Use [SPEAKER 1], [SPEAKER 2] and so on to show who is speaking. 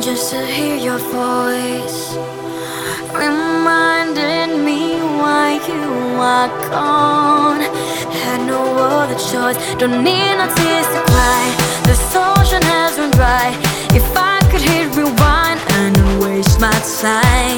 [SPEAKER 1] just to hear your voice. Reminding me why you are gone. Had no other choice, don't need no tears to cry. The ocean has run dry. If I could hit rewind and waste my time.